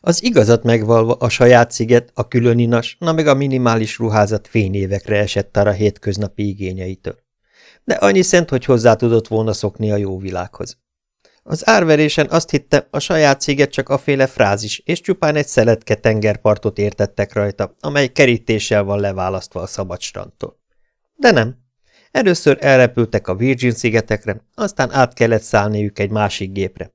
Az igazat megvalva a saját sziget, a különinas, na meg a minimális ruházat fényévekre esett a hétköznapi igényeitől. De annyi szent, hogy hozzá tudott volna szokni a jó világhoz. Az árverésen azt hitte, a saját sziget csak aféle frázis, és csupán egy szeletke tengerpartot értettek rajta, amely kerítéssel van leválasztva a szabad strandtól. De nem. Először elrepültek a Virgin-szigetekre, aztán át kellett szállniuk egy másik gépre.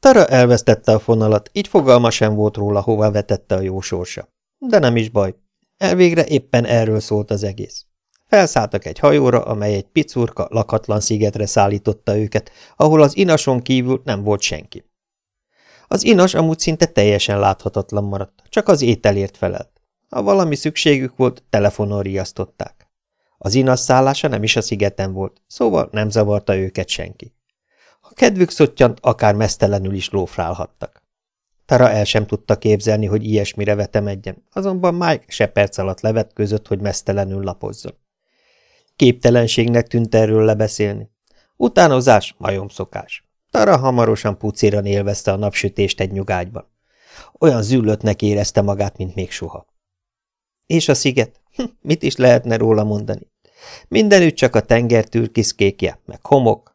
Tara elvesztette a fonalat, így fogalma sem volt róla, hova vetette a jó sorsa. De nem is baj. Elvégre éppen erről szólt az egész. Felszálltak egy hajóra, amely egy picurka, lakatlan szigetre szállította őket, ahol az inason kívül nem volt senki. Az inas amúgy szinte teljesen láthatatlan maradt, csak az ételért felelt. Ha valami szükségük volt, telefonon riasztották. Az inas szállása nem is a szigeten volt, szóval nem zavarta őket senki. Kedvük szottyant, akár mesztelenül is lófrálhattak. Tara el sem tudta képzelni, hogy ilyesmire vetemedjen, azonban Mike se perc alatt levet között, hogy mesztelenül lapozzon. Képtelenségnek tűnt erről lebeszélni. Utánozás, majomszokás. Tara hamarosan pucéran élvezte a napsütést egy nyugágyban. Olyan züllöttnek érezte magát, mint még soha. És a sziget? Hm, mit is lehetne róla mondani? Mindenütt csak a tenger türkiszkékje, meg homok,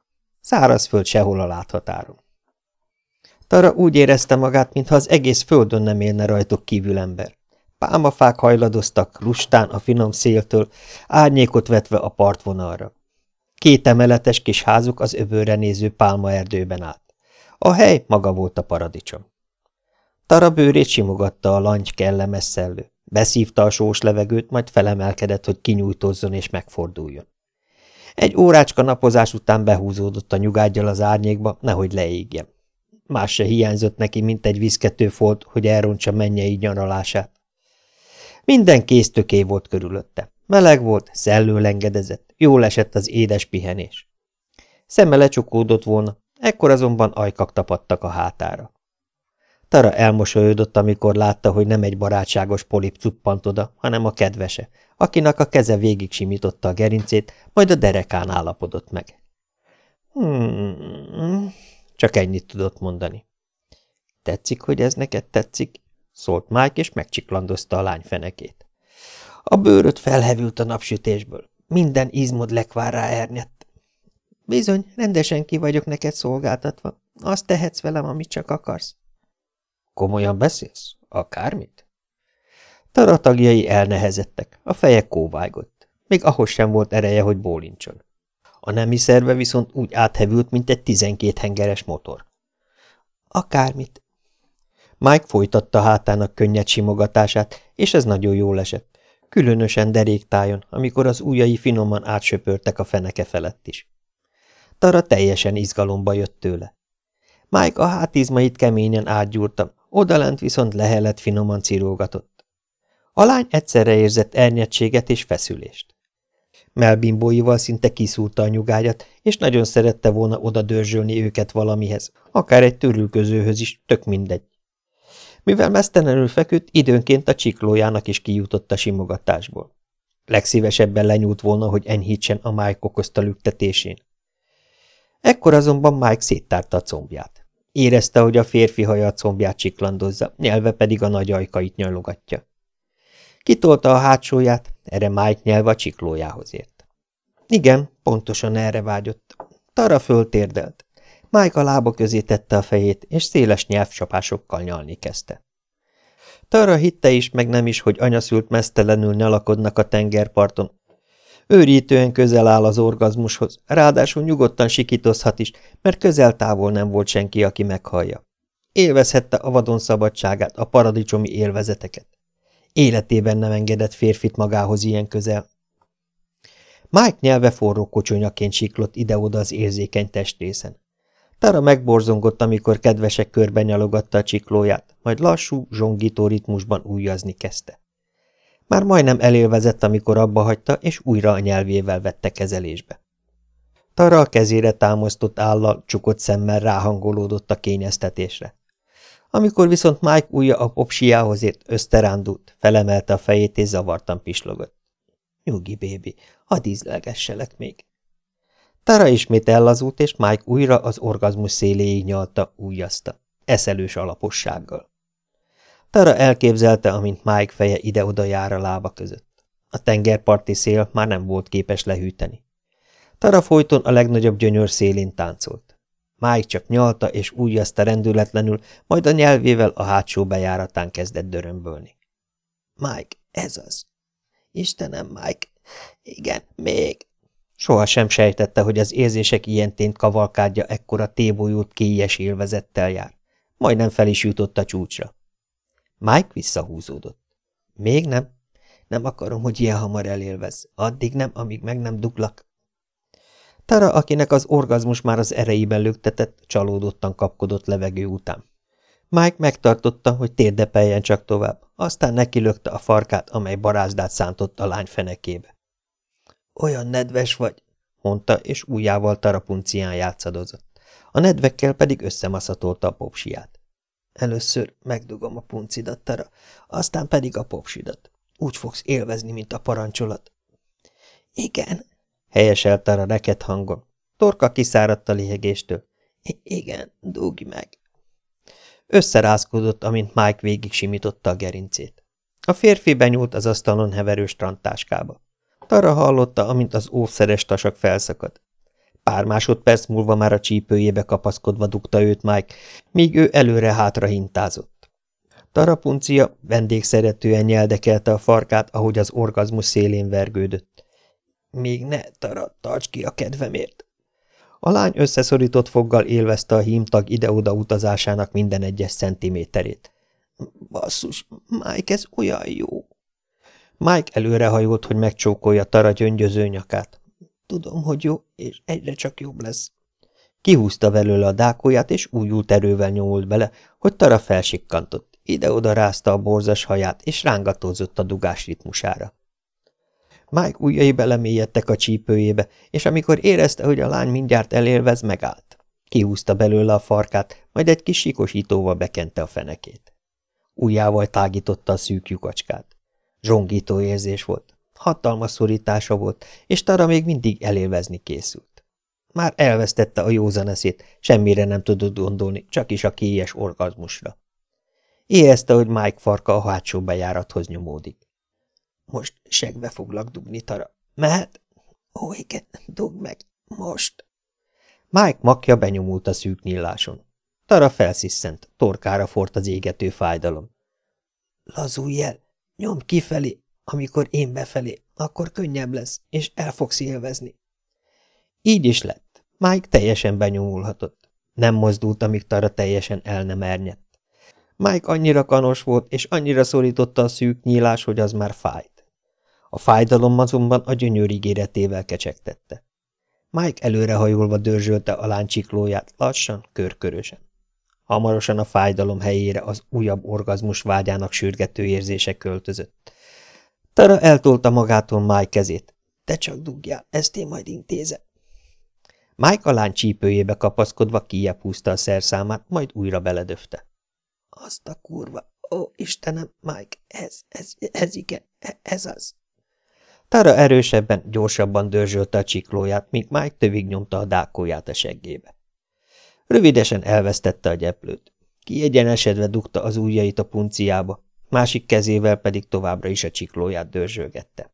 szárazföld sehol a láthatáron. Tara úgy érezte magát, mintha az egész földön nem élne rajtuk kívül ember. Pálmafák hajladoztak, lustán a finom széltől, árnyékot vetve a partvonalra. Két emeletes kis házuk az övőre néző pálmaerdőben állt. A hely maga volt a paradicsom. Tara bőrét simogatta a langy kellemes szellő. Beszívta a sós levegőt, majd felemelkedett, hogy kinyújtózzon és megforduljon. Egy órácska napozás után behúzódott a nyugágyjal az árnyékba, nehogy leégjen. Más se hiányzott neki, mint egy viszkető hogy elrontsa mennyei nyaralását. Minden kéztöké volt körülötte. Meleg volt, szellőlengedezett, jól esett az édes pihenés. Szeme lecsukódott volna, ekkor azonban ajkak tapadtak a hátára. Tara elmosolyodott, amikor látta, hogy nem egy barátságos polip cuppant oda, hanem a kedvese, akinek a keze végig simította a gerincét, majd a derekán állapodott meg. Hmm, csak ennyit tudott mondani. Tetszik, hogy ez neked tetszik? szólt Mike, és megcsiklandozta a lány fenekét. A bőröd felhevült a napsütésből. Minden izmod lekvár rá ernyedt. Bizony, rendesen ki vagyok neked szolgáltatva. Azt tehetsz velem, amit csak akarsz. Komolyan beszélsz? Akármit? Tara tagjai elnehezettek, a feje kóvájgott. Még ahhoz sem volt ereje, hogy bólincson. A nemi szerve viszont úgy áthevült, mint egy tizenkét hengeres motor. Akármit, Mike folytatta hátának könnyed simogatását, és ez nagyon jól esett, különösen deréktájon, amikor az ujjai finoman átsöpörtek a feneke felett is. Tara teljesen izgalomba jött tőle. Mike a hátizmait keményen átgyúrta, odalent viszont lehelet finoman cirógatott. A lány egyszerre érzett ernyettséget és feszülést. Melbimbóival szinte kiszúrta a nyugágyat, és nagyon szerette volna oda dörzsölni őket valamihez, akár egy törülközőhöz is, tök mindegy. Mivel mesztelenül feküdt, időnként a csiklójának is kijutott a simogatásból. Legszívesebben lenyúlt volna, hogy enyhítsen a Mike okozta lüktetésén. Ekkor azonban Mike széttárta a combját. Érezte, hogy a férfi haja a combját csiklandozza, nyelve pedig a nagy ajkait nyalogatja. Kitolta a hátsóját, erre Mike nyelve a csiklójához ért. Igen, pontosan erre vágyott. Tara föltérdelt. Mike a lába közé tette a fejét, és széles nyelvcsapásokkal nyalni kezdte. Tara hitte is, meg nem is, hogy anyaszült mesztelenül nyalakodnak a tengerparton. Őrítően közel áll az orgazmushoz, ráadásul nyugodtan sikítozhat is, mert közel-távol nem volt senki, aki meghallja. Élvezhette a vadon szabadságát, a paradicsomi élvezeteket. Életében nem engedett férfit magához ilyen közel. Mike nyelve forró kocsonyaként siklott ide-oda az érzékeny testrészen. Tara megborzongott, amikor kedvesek körben nyalogatta a csiklóját, majd lassú, zsongító ritmusban újjazni kezdte. Már majdnem elélvezett, amikor abba hagyta, és újra a nyelvével vette kezelésbe. Tara a kezére támasztott állal, csukott szemmel ráhangolódott a kényeztetésre. Amikor viszont Mike ujja a popsiához ért, öszterándult, felemelte a fejét és zavartan pislogott. Nyugi, bébi, hadd ízlegesselek még. Tara ismét ellazult, és Mike újra az orgazmus széléig nyalta, újjazta. Eszelős alapossággal. Tara elképzelte, amint Mike feje ide-oda jár a lába között. A tengerparti szél már nem volt képes lehűteni. Tara folyton a legnagyobb gyönyör szélén táncolt. Mike csak nyalta és újjazta rendületlenül, majd a nyelvével a hátsó bejáratán kezdett dörömbölni. Mike, ez az. Istenem, Mike, igen, még. Soha sem sejtette, hogy az érzések ilyentén kavalkádja ekkora tébolyult kélyes élvezettel jár. Majdnem fel is jutott a csúcsra. Mike visszahúzódott. Még nem. Nem akarom, hogy ilyen hamar elélvez. Addig nem, amíg meg nem duglak. Tara, akinek az orgazmus már az erejében lögtetett, csalódottan kapkodott levegő után. Mike megtartotta, hogy térdepeljen csak tovább, aztán nekilökte a farkát, amely barázdát szántott a lány fenekébe. Olyan nedves vagy, mondta, és ujjával tarapuncián játszadozott. A nedvekkel pedig összemaszatolta a popsiát. Először megdugom a puncidat, Tara, aztán pedig a popsidat. Úgy fogsz élvezni, mint a parancsolat. Igen, helyeselt a reket hangon. Torka kiszáradt a lihegéstől. Igen, dugj meg. Összerázkodott, amint Mike végig simította a gerincét. A férfi benyúlt az asztalon heverő strandtáskába. Tara hallotta, amint az óvszeres tasak felszakad. Pár másodperc múlva már a csípőjébe kapaszkodva dugta őt Mike, míg ő előre-hátra hintázott. Tarapuncia vendégszeretően nyeldekelte a farkát, ahogy az orgazmus szélén vergődött. Még ne, Tara, tarts ki a kedvemért! A lány összeszorított foggal élvezte a hímtag ide-oda utazásának minden egyes centiméterét. Basszus, Mike, ez olyan jó! Mike előrehajolt, hogy megcsókolja Tara gyöngyöző nyakát. Tudom, hogy jó, és egyre csak jobb lesz. Kihúzta belőle a dákóját, és újult erővel nyomult bele, hogy Tara felsikkantott. Ide-oda rázta a borzas haját, és rángatózott a dugás ritmusára. Mike ujjai belemélyedtek a csípőjébe, és amikor érezte, hogy a lány mindjárt elélvez, megállt. Kihúzta belőle a farkát, majd egy kis sikosítóval bekente a fenekét. Ujjával tágította a szűk lyukacskát. Zsongító érzés volt. Hatalmas szorítása volt, és Tara még mindig elélvezni készült. Már elvesztette a józaneszét, semmire nem tudott gondolni, csak is a kélyes orgazmusra. Érezte, hogy Mike farka a hátsó bejárathoz nyomódik. Most segbe foglak dugni, Tara. Mehet? Ó, igen, dugd meg. Most. Mike makja benyomult a szűk nyíláson. Tara felsziszent, torkára fort az égető fájdalom. Lazulj el, nyom kifelé, amikor én befelé, akkor könnyebb lesz, és el fogsz élvezni. Így is lett. Mike teljesen benyomulhatott. Nem mozdult, amíg Tara teljesen el nem ernyett. Mike annyira kanos volt, és annyira szorította a szűk nyílás, hogy az már fájt. A fájdalom azonban a gyönyör ígéretével kecsegtette. Mike előrehajolva dörzsölte a láncsiklóját, lassan, körkörösen. Hamarosan a fájdalom helyére az újabb orgazmus vágyának sürgető érzése költözött. Tara eltolta magától Mike kezét. Te csak dugjál, ezt én majd intézem. Mike a lány csípőjébe kapaszkodva kijebb húzta a szerszámát, majd újra beledöfte. Azt a kurva, ó, Istenem, Mike, ez, ez, ez igen, ez az. Tara erősebben, gyorsabban dörzsölte a csiklóját, míg Mike tövig nyomta a dákóját a seggébe. Rövidesen elvesztette a gyeplőt. Kiegyenesedve dugta az ujjait a punciába, másik kezével pedig továbbra is a csiklóját dörzsölgette.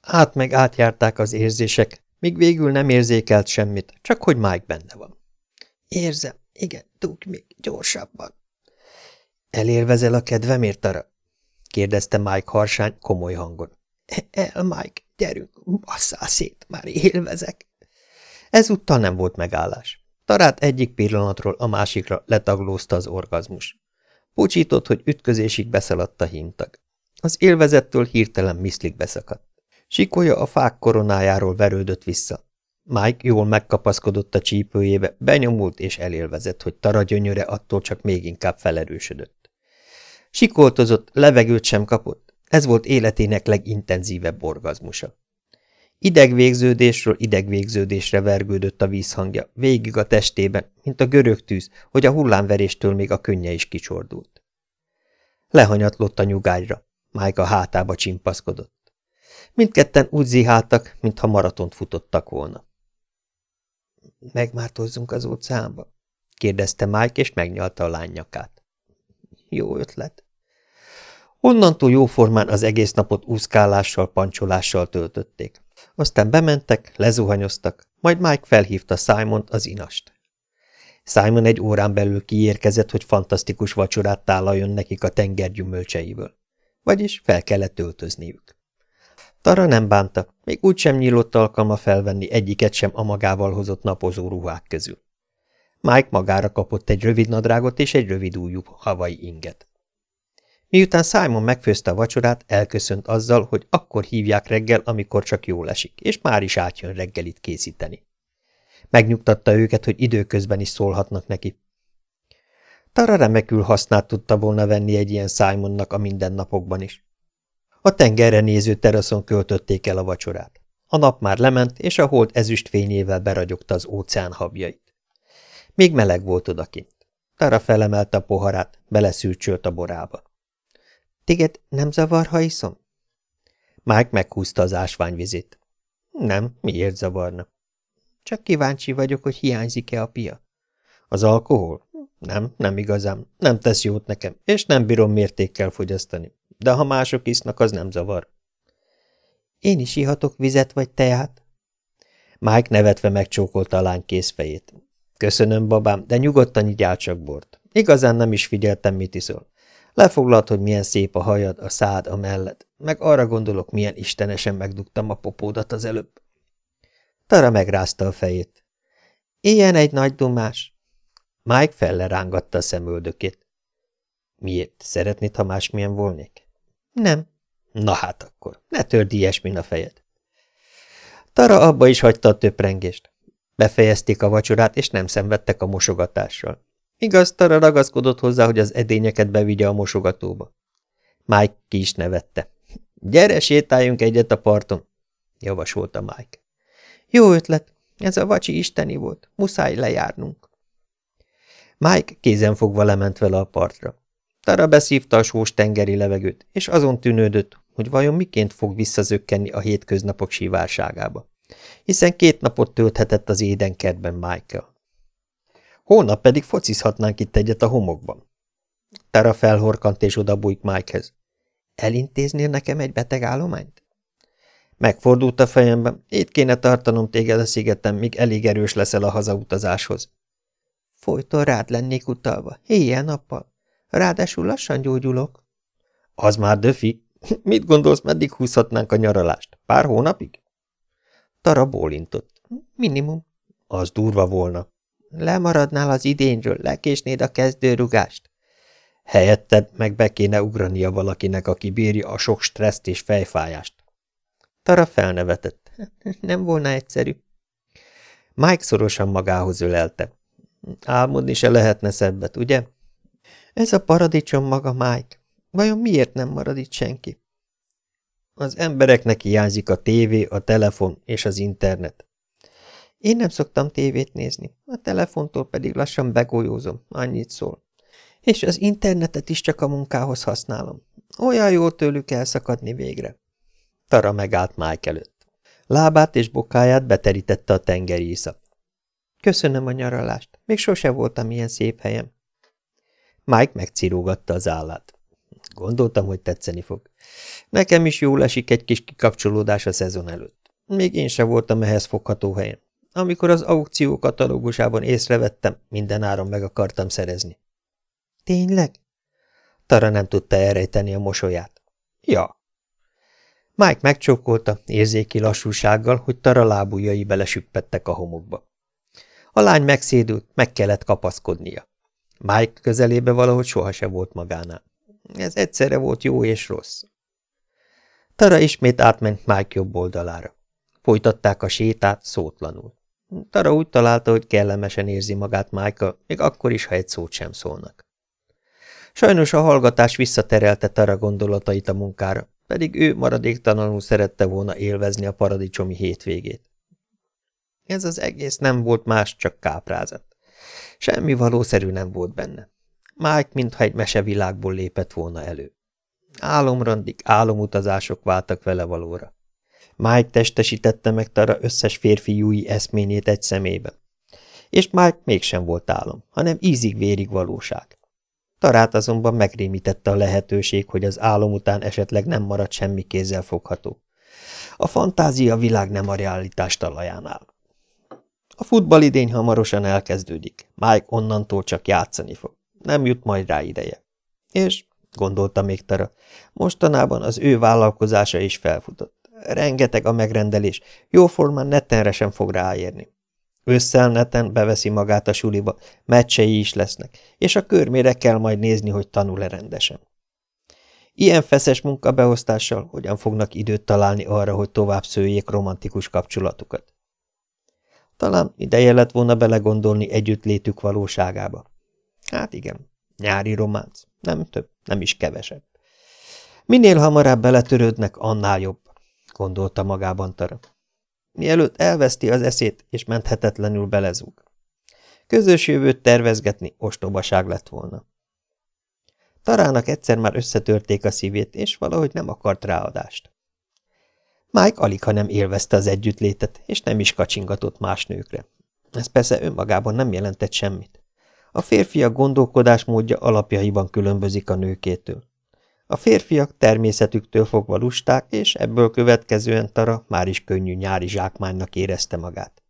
Át meg átjárták az érzések, míg végül nem érzékelt semmit, csak hogy Mike benne van. Érzem, igen, dugj még gyorsabban. Elérvezel a kedvemért, Tara? kérdezte Mike harsány, komoly hangon. El, Mike, gyerünk, basszál szét, már élvezek. Ezúttal nem volt megállás. Tarát egyik pillanatról a másikra letaglózta az orgazmus. Pucsított, hogy ütközésig beszaladt a hímtag. Az élvezettől hirtelen miszlik beszakadt. Sikolya a fák koronájáról verődött vissza. Mike jól megkapaszkodott a csípőjébe, benyomult és elélvezett, hogy Tara gyönyöre attól csak még inkább felerősödött. Sikoltozott, levegőt sem kapott, ez volt életének legintenzívebb orgazmusa. Idegvégződésről idegvégződésre vergődött a vízhangja, végig a testében, mint a görög tűz, hogy a hullámveréstől még a könnye is kicsordult. Lehanyatlott a nyugágyra, Mike hátába csimpaszkodott. Mindketten úgy ziháltak, mintha maratont futottak volna. – Megmártozzunk az óceánba? – kérdezte Mike, és megnyalta a lány nyakát. – Jó ötlet. Onnantól jóformán az egész napot úszkálással, pancsolással töltötték. Aztán bementek, lezuhanyoztak, majd Mike felhívta Simont az inast. Simon egy órán belül kiérkezett, hogy fantasztikus vacsorát tálaljon nekik a tenger gyümölcseiből. Vagyis fel kellett öltözniük. Tara nem bánta, még úgy sem nyílott alkalma felvenni egyiket sem a magával hozott napozó ruhák közül. Mike magára kapott egy rövid nadrágot és egy rövid újú havai inget. Miután Simon megfőzte a vacsorát, elköszönt azzal, hogy akkor hívják reggel, amikor csak jól esik, és már is átjön reggelit készíteni. Megnyugtatta őket, hogy időközben is szólhatnak neki. Tara remekül hasznát tudta volna venni egy ilyen Simonnak a mindennapokban is. A tengerre néző teraszon költötték el a vacsorát. A nap már lement, és a hold ezüst fényével beragyogta az óceán habjait. Még meleg volt odakint. Tara felemelte a poharát, beleszűrcsölt a borába. – Téged nem zavar, ha iszom? Mike meghúzta az ásványvizét. – Nem, miért zavarna? – Csak kíváncsi vagyok, hogy hiányzik-e a pia. – Az alkohol? Nem, nem igazán. Nem tesz jót nekem, és nem bírom mértékkel fogyasztani. De ha mások isznak, az nem zavar. Én is ihatok vizet vagy teát? Mike nevetve megcsókolta a lány készfejét. Köszönöm, babám, de nyugodtan igyál csak bort. Igazán nem is figyeltem, mit iszol. Lefoglalt, hogy milyen szép a hajad, a szád, a mellett, meg arra gondolok, milyen istenesen megdugtam a popódat az előbb. Tara megrázta a fejét. Ilyen egy nagy dumás. Mike fellerángatta a szemöldökét. Miért? Szeretnéd, ha másmilyen volnék? Nem. Na hát akkor, ne törd ilyesmin a fejed. Tara abba is hagyta a töprengést. Befejezték a vacsorát, és nem szenvedtek a mosogatással. Igaz, Tara ragaszkodott hozzá, hogy az edényeket bevigye a mosogatóba. Mike ki is nevette. Gyere, sétáljunk egyet a parton, javasolta Mike. Jó ötlet, ez a vacsi isteni volt, muszáj lejárnunk. Mike kézenfogva lement vele a partra. Tara beszívta a sós tengeri levegőt, és azon tűnődött, hogy vajon miként fog visszazökkenni a hétköznapok sívárságába, hiszen két napot tölthetett az édenkertben Michael. Hónap pedig focizhatnánk itt egyet a homokban. Tara felhorkant és odabújt Mikehez. Elintéznél nekem egy beteg állományt? Megfordult a fejemben, itt kéne tartanom téged a szigeten, míg elég erős leszel a hazautazáshoz. Folyton rád lennék utalva, éjjel-nappal. Ráadásul lassan gyógyulok. Az már döfi. Mit gondolsz, meddig húzhatnánk a nyaralást? Pár hónapig? Tara bólintott. Minimum. Az durva volna. Lemaradnál az idényről, lekésnéd a kezdőrugást. Helyetted meg be kéne ugrania valakinek, aki bírja a sok stresszt és fejfájást. Tara felnevetett. Nem volna egyszerű. Mike szorosan magához ölelte. Álmodni se lehetne szebbet, ugye? Ez a paradicsom maga, Mike. Vajon miért nem marad itt senki? Az embereknek hiányzik a tévé, a telefon és az internet. Én nem szoktam tévét nézni, a telefontól pedig lassan begolyózom, annyit szól. És az internetet is csak a munkához használom. Olyan jó tőlük elszakadni végre. Tara megállt Mike előtt. Lábát és bokáját beterítette a tengeri iszap. Köszönöm a nyaralást. Még sose voltam ilyen szép helyen. Mike megcirógatta az állát. Gondoltam, hogy tetszeni fog. Nekem is jól esik egy kis kikapcsolódás a szezon előtt. Még én sem voltam ehhez fogható helyen. Amikor az aukció katalógusában észrevettem, minden áron meg akartam szerezni. Tényleg? Tara nem tudta elrejteni a mosolyát. Ja. Mike megcsókolta, érzéki lassúsággal, hogy Tara lábujjai belesüppettek a homokba. A lány megszédült, meg kellett kapaszkodnia. Mike közelébe valahogy sohasem volt magánál. Ez egyszerre volt jó és rossz. Tara ismét átment Mike jobb oldalára. Folytatták a sétát szótlanul. Tara úgy találta, hogy kellemesen érzi magát Michael, még akkor is, ha egy szót sem szólnak. Sajnos a hallgatás visszaterelte Tara gondolatait a munkára, pedig ő maradéktalanul szerette volna élvezni a paradicsomi hétvégét. Ez az egész nem volt más, csak káprázat. Semmi valószerű nem volt benne. Mike mintha egy mesevilágból lépett volna elő. Álomrandik, álomutazások váltak vele valóra. Mike testesítette meg Tara összes férfiúi eszményét egy szemébe. És Mike mégsem volt álom, hanem ízig-vérig valóság. Tarát azonban megrémítette a lehetőség, hogy az álom után esetleg nem marad semmi kézzel fogható. A fantázia világ nem a realitás talaján áll. A futballidény hamarosan elkezdődik. Mike onnantól csak játszani fog. Nem jut majd rá ideje. És, gondolta még Tara, mostanában az ő vállalkozása is felfutott. Rengeteg a megrendelés, jóformán netenre sem fog ráérni. Ősszel neten beveszi magát a suliba, meccsei is lesznek, és a körmére kell majd nézni, hogy tanul-e rendesen. Ilyen feszes munkabeosztással hogyan fognak időt találni arra, hogy tovább szőjék romantikus kapcsolatukat? Talán ideje lett volna belegondolni együttlétük valóságába. Hát igen, nyári románc, nem több, nem is kevesebb. Minél hamarabb beletörődnek, annál jobb, gondolta magában Tara. Mielőtt elveszti az eszét, és menthetetlenül belezúg. Közös jövőt tervezgetni ostobaság lett volna. Tarának egyszer már összetörték a szívét, és valahogy nem akart ráadást. Mike alig, ha nem élvezte az együttlétet, és nem is kacsingatott más nőkre. Ez persze önmagában nem jelentett semmit. A férfiak gondolkodásmódja alapjaiban különbözik a nőkétől. A férfiak természetüktől fogva lusták, és ebből következően Tara már is könnyű nyári zsákmánynak érezte magát.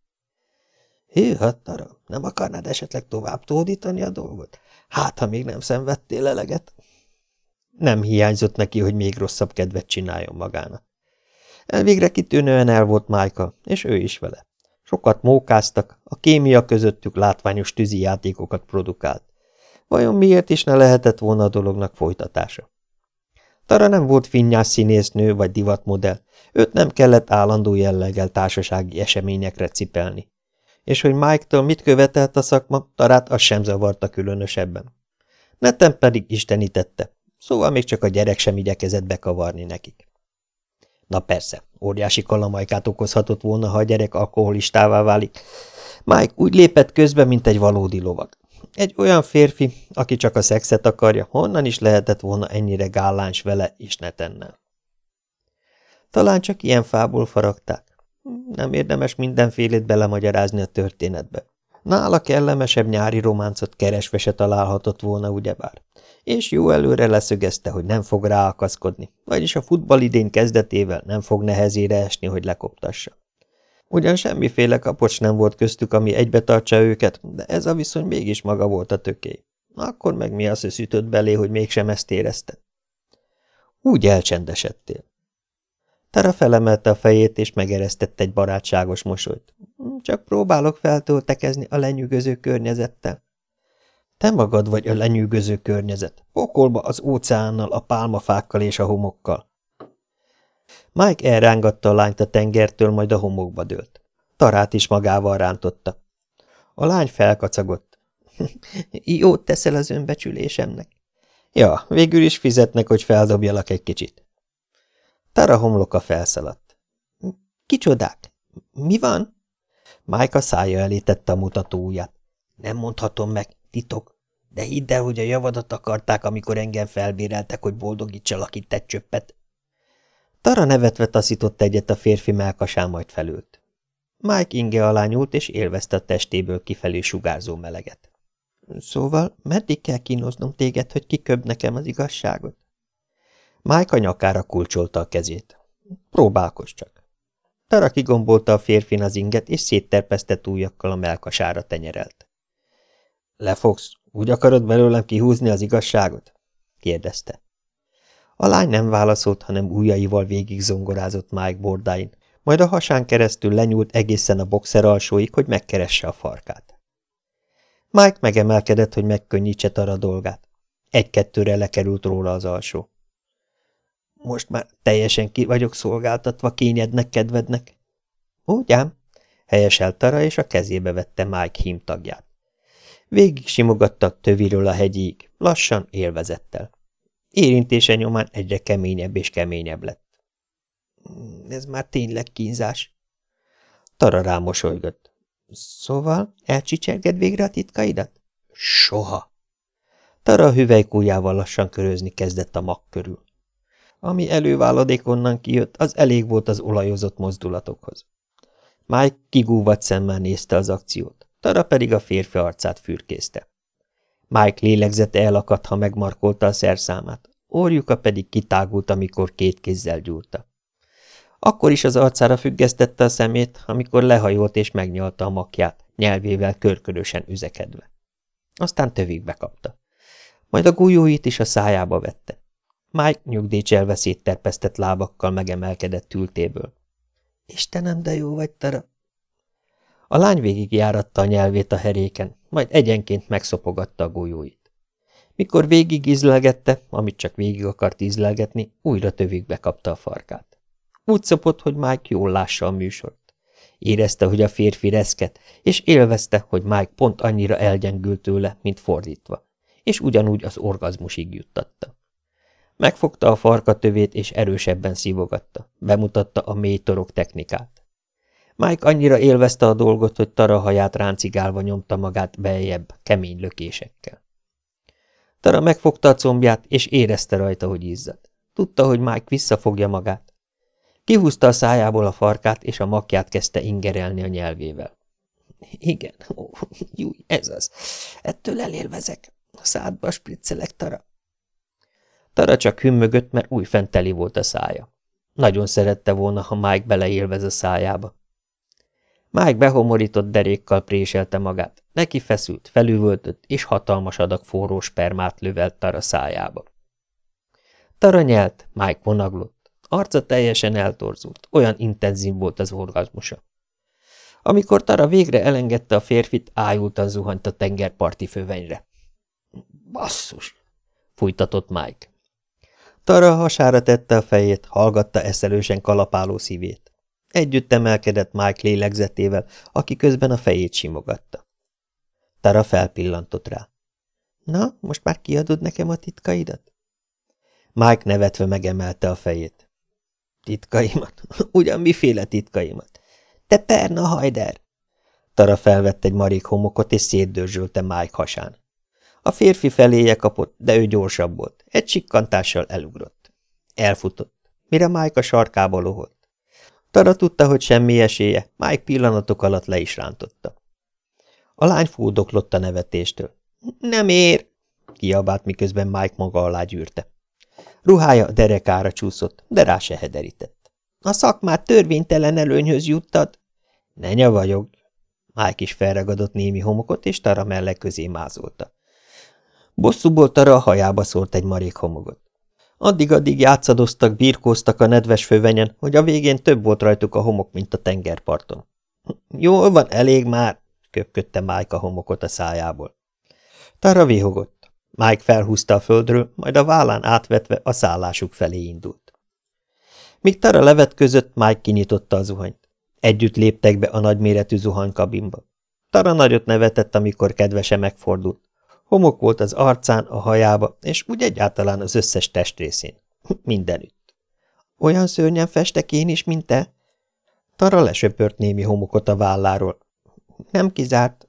Hűha, Tara, nem akarnád esetleg tovább tódítani a dolgot? Hát, ha még nem szenvedtél eleget? Nem hiányzott neki, hogy még rosszabb kedvet csináljon magának. Elvégre kitűnően el volt Michael, és ő is vele. Sokat mókáztak, a kémia közöttük látványos tűzi játékokat produkált. Vajon miért is ne lehetett volna a dolognak folytatása? Tara nem volt finnyás színésznő vagy divatmodell, őt nem kellett állandó jelleggel társasági eseményekre cipelni. És hogy Mike-től mit követelt a szakma, Tarát az sem zavarta különösebben. Neten pedig istenítette, szóval még csak a gyerek sem igyekezett bekavarni nekik. Na persze, óriási kalamajkát okozhatott volna, ha a gyerek alkoholistává válik. Mike úgy lépett közbe, mint egy valódi lovag. Egy olyan férfi, aki csak a szexet akarja, honnan is lehetett volna ennyire gáláns vele és netennel. Talán csak ilyen fából faragták. Nem érdemes mindenfélét belemagyarázni a történetbe. Nála kellemesebb nyári románcot keresve se találhatott volna, ugyebár. És jó előre leszögezte, hogy nem fog ráakaszkodni, vagyis a futballidén kezdetével nem fog nehezére esni, hogy lekoptassa. Ugyan semmiféle kapocs nem volt köztük, ami egybetartsa őket, de ez a viszony mégis maga volt a töké. Akkor meg mi az, szütött belé, hogy mégsem ezt érezte? Úgy elcsendesedtél. Tara felemelte a fejét, és megeresztett egy barátságos mosolyt. Csak próbálok feltöltekezni a lenyűgöző környezettel. Te magad vagy a lenyűgöző környezet. Pokolba az óceánnal, a pálmafákkal és a homokkal. Mike elrángatta a lányt a tengertől, majd a homokba dőlt. Tarát is magával rántotta. A lány felkacagott. Jót teszel az önbecsülésemnek. Ja, végül is fizetnek, hogy feldobjalak egy kicsit. Tara homloka felszaladt. Kicsodák? Mi van? Mike a szája elé tette a mutató ujját. Nem mondhatom meg, titok, de hidd el, hogy a javadat akarták, amikor engem felbéreltek, hogy boldogítsalak itt egy csöppet. Tara nevetve taszított egyet a férfi melkasán, majd felült. Mike inge alá nyúlt, és élvezte a testéből kifelé sugárzó meleget. Szóval meddig kell kínoznom téged, hogy kiköbb nekem az igazságot? Mike a nyakára kulcsolta a kezét. Próbálkozz csak. Tara kigombolta a férfin az inget, és szétterpesztett ujjakkal a melkasára tenyerelt. Lefogsz, úgy akarod belőlem kihúzni az igazságot? kérdezte. A lány nem válaszolt, hanem ujjaival végig zongorázott Mike bordáin, majd a hasán keresztül lenyúlt egészen a boxer alsóig, hogy megkeresse a farkát. Mike megemelkedett, hogy megkönnyítse Tara dolgát. Egy-kettőre lekerült róla az alsó. Most már teljesen ki vagyok szolgáltatva kényednek, kedvednek. Ugyan? Helyeselt Tara, és a kezébe vette Mike hímtagját. Végig simogatta töviről a hegyig, lassan, élvezettel. Érintése nyomán egyre keményebb és keményebb lett. Ez már tényleg kínzás. Tara rámosolygott. Szóval elcsicserged végre a titkaidat? Soha. Tara hüvelykújjával lassan körözni kezdett a mag körül. Ami előváladék onnan kijött, az elég volt az olajozott mozdulatokhoz. Mike kigúvat szemmel nézte az akciót, Tara pedig a férfi arcát fürkészte. Mike lélegzete elakadt, ha megmarkolta a szerszámát, orjuka pedig kitágult, amikor két kézzel gyúrta. Akkor is az arcára függesztette a szemét, amikor lehajolt és megnyalta a makját, nyelvével körkörösen üzekedve. Aztán tövigbe kapta. Majd a gulyóit is a szájába vette. Mike nyugdíjcselve szétterpesztett lábakkal megemelkedett ültéből. Istenem, de jó vagy, Tara! A lány végig járatta a nyelvét a heréken, majd egyenként megszopogatta a golyóit. Mikor végig ízlelgette, amit csak végig akart ízlelgetni, újra tövigbe kapta a farkát. Úgy szopott, hogy Mike jól lássa a műsort. Érezte, hogy a férfi reszket, és élvezte, hogy Mike pont annyira elgyengült tőle, mint fordítva, és ugyanúgy az orgazmusig juttatta. Megfogta a farkatövét, és erősebben szívogatta. Bemutatta a mély torok technikát. Mike annyira élvezte a dolgot, hogy Tara haját ráncigálva nyomta magát beljebb, kemény lökésekkel. Tara megfogta a combját, és érezte rajta, hogy izzad. Tudta, hogy Mike visszafogja magát. Kihúzta a szájából a farkát, és a makját kezdte ingerelni a nyelvével. Igen, ó, júj, ez az. Ettől elélvezek. A szádba spriccelek, Tara. Tara csak hümmögött, mert új fenteli volt a szája. Nagyon szerette volna, ha Mike beleélvez a szájába. Mike behomorított derékkal préselte magát, neki feszült, felüvöltött, és hatalmas adag forró spermát lövelt Tara szájába. Tara nyelt, Mike vonaglott. Arca teljesen eltorzult, olyan intenzív volt az orgazmusa. Amikor Tara végre elengedte a férfit, ájultan zuhant a tengerparti fővenyre. – Basszus! – fújtatott Mike. Tara hasára tette a fejét, hallgatta eszelősen kalapáló szívét. Együtt emelkedett Mike lélegzetével, aki közben a fejét simogatta. Tara felpillantott rá. – Na, most már kiadod nekem a titkaidat? Mike nevetve megemelte a fejét. – Titkaimat? Ugyan miféle titkaimat? – Te perna hajder! Tara felvett egy marék homokot, és szétdörzsölte Mike hasán. A férfi feléje kapott, de ő gyorsabb volt. Egy sikkantással elugrott. Elfutott, mire Mike a sarkába loholt. Tara tudta, hogy semmi esélye, Mike pillanatok alatt le is rántotta. A lány fúdoklott a nevetéstől. Nem ér! kiabált, miközben Mike maga alá gyűrte. Ruhája derekára csúszott, de rá se hederített. A szakmát törvénytelen előnyhöz juttad. Ne nyavajog! Mike is felragadott némi homokot, és Tara melle közé mázolta. Bosszúból Tara a hajába szólt egy marék homogot. Addig-addig játszadoztak, birkóztak a nedves fővenyen, hogy a végén több volt rajtuk a homok, mint a tengerparton. Jól van, elég már, köpködte Mike a homokot a szájából. Tara vihogott. Mike felhúzta a földről, majd a vállán átvetve a szállásuk felé indult. Míg Tara levet között, Mike kinyitotta a zuhanyt. Együtt léptek be a nagyméretű zuhanykabinba. Tara nagyot nevetett, amikor kedvese megfordult. Homok volt az arcán, a hajába, és úgy egyáltalán az összes testrészén. Mindenütt. Olyan szörnyen festek én is, mint te? Tara lesöpört némi homokot a válláról. Nem kizárt.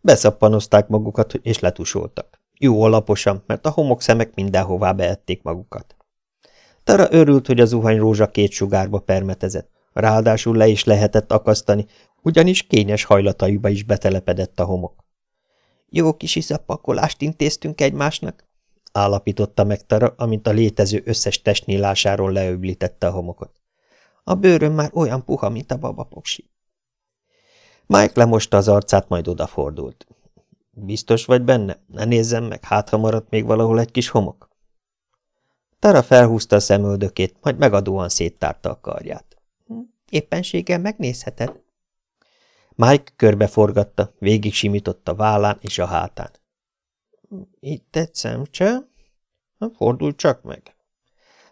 Beszappanozták magukat, és letusoltak. Jó alaposan, mert a homokszemek mindenhová beették magukat. Tara örült, hogy a zuhany rózsa két sugárba permetezett. Ráadásul le is lehetett akasztani, ugyanis kényes hajlataiba is betelepedett a homok. Jó kis iszapakolást intéztünk egymásnak, állapította meg Tara, amint a létező összes testnyílásáról leöblítette a homokot. A bőröm már olyan puha, mint a babapoksi. Mike lemosta az arcát, majd odafordult. Biztos vagy benne? Ne nézzem meg, hát ha maradt még valahol egy kis homok. Tara felhúzta a szemöldökét, majd megadóan széttárta a karját. Éppenséggel megnézheted. Mike körbeforgatta, végig simított a vállán és a hátán. Itt egy szemcse? Fordul csak meg.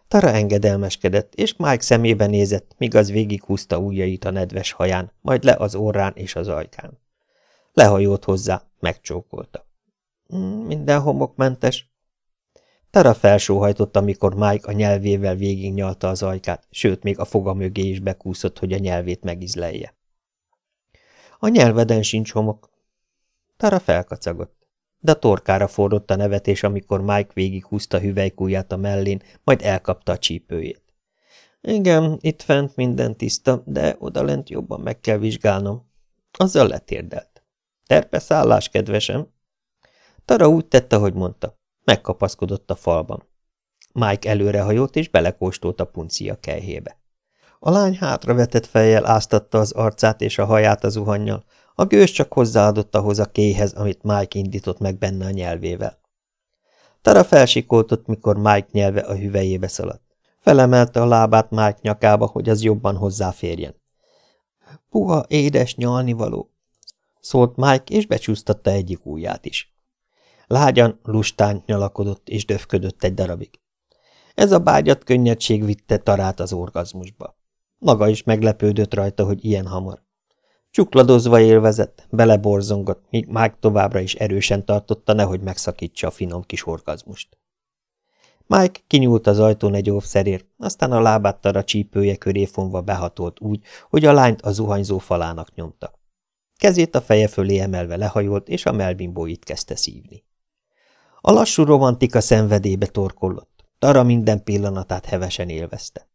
Tara engedelmeskedett, és Mike szemébe nézett, míg az végighúzta ujjait a nedves haján, majd le az orrán és az ajkán. Lehajolt hozzá, megcsókolta. Minden homokmentes. Tara felsóhajtott, amikor Mike a nyelvével végignyalta az ajkát, sőt, még a foga mögé is bekúszott, hogy a nyelvét megizlelje. A nyelveden sincs homok. Tara felkacagott, de torkára fordott a nevetés, amikor Mike végighúzta hüvelykúját a mellén, majd elkapta a csípőjét. Igen, itt fent minden tiszta, de odalent jobban meg kell vizsgálnom. Azzal letérdelt. Terpe szállás, kedvesem. Tara úgy tette, hogy mondta. Megkapaszkodott a falban. Mike előrehajolt, és belekóstolt a puncia kejhébe. A lány hátravetett fejjel áztatta az arcát és a haját az zuhannyal, a gőz csak hozzáadott ahhoz a kéhez, amit Mike indított meg benne a nyelvével. Tara felsikoltott, mikor Mike nyelve a hüvelyébe szaladt. Felemelte a lábát Mike nyakába, hogy az jobban hozzáférjen. Puha, édes, nyalnivaló, szólt Mike, és becsúsztatta egyik ujját is. Lágyan, lustán nyalakodott és döfködött egy darabig. Ez a bágyat könnyedség vitte Tarát az orgazmusba. Maga is meglepődött rajta, hogy ilyen hamar. Csukladozva élvezett, beleborzongott, míg Mike továbbra is erősen tartotta, nehogy megszakítsa a finom kis orgazmust. Mike kinyúlt az ajtón egy óvszerért, aztán a lábát Tara csípője köré fonva behatolt úgy, hogy a lányt a zuhanyzó falának nyomta. Kezét a feje fölé emelve lehajolt, és a melbimbóit kezdte szívni. A lassú romantika szenvedébe torkollott. Tara minden pillanatát hevesen élvezte.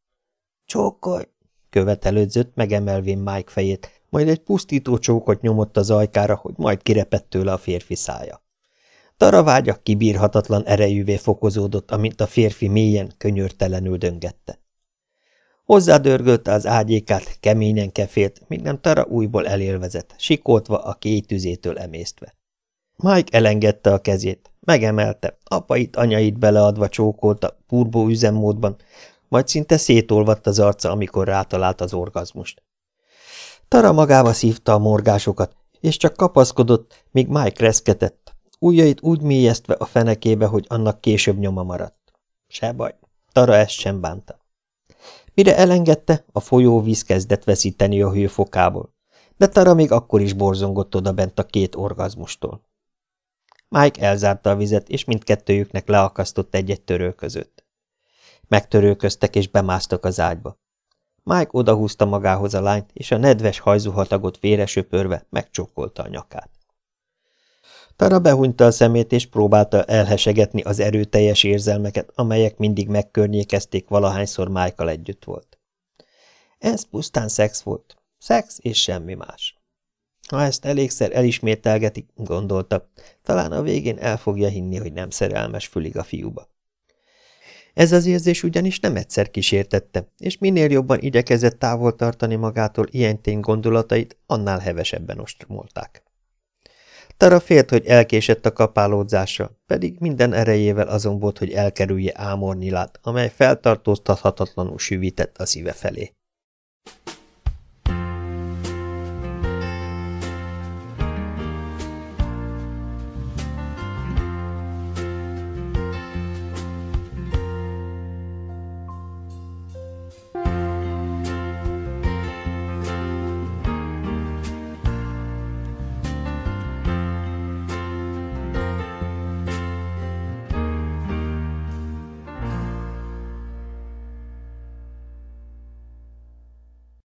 Csókolj! Követelődzött, megemelvén Mike fejét, majd egy pusztító csókot nyomott az ajkára, hogy majd kirepett tőle a férfi szája. Tara vágya kibírhatatlan erejűvé fokozódott, amint a férfi mélyen, könyörtelenül döngette. Hozzádörgölte az ágyékát, keményen kefélt, míg nem Tara újból elélvezett, sikoltva a két tüzétől emésztve. Mike elengedte a kezét, megemelte, apait, anyait beleadva csókolta, purbó üzemmódban, majd szinte szétolvadt az arca, amikor rátalált az orgazmust. Tara magába szívta a morgásokat, és csak kapaszkodott, míg Mike reszketett, ujjait úgy mélyeztve a fenekébe, hogy annak később nyoma maradt. Se baj, Tara ezt sem bánta. Mire elengedte, a folyóvíz kezdett veszíteni a hőfokából, de Tara még akkor is borzongott oda bent a két orgazmustól. Mike elzárta a vizet, és mindkettőjüknek leakasztott egy-egy törő között. Megtörőköztek és bemásztak az ágyba. Mike odahúzta magához a lányt, és a nedves hajzuhatagot söpörve megcsókolta a nyakát. Tara behunyta a szemét, és próbálta elhesegetni az erőteljes érzelmeket, amelyek mindig megkörnyékezték, valahányszor Michael együtt volt. Ez pusztán szex volt. Szex és semmi más. Ha ezt elégszer elismételgetik, gondolta, talán a végén el fogja hinni, hogy nem szerelmes fülig a fiúba. Ez az érzés ugyanis nem egyszer kísértette, és minél jobban igyekezett távol tartani magától ilyen tény gondolatait, annál hevesebben ostromolták. Tara félt, hogy elkésett a kapálódzásra, pedig minden erejével azon volt, hogy elkerülje Ámor nyilát, amely feltartóztathatatlanul süvített a szíve felé.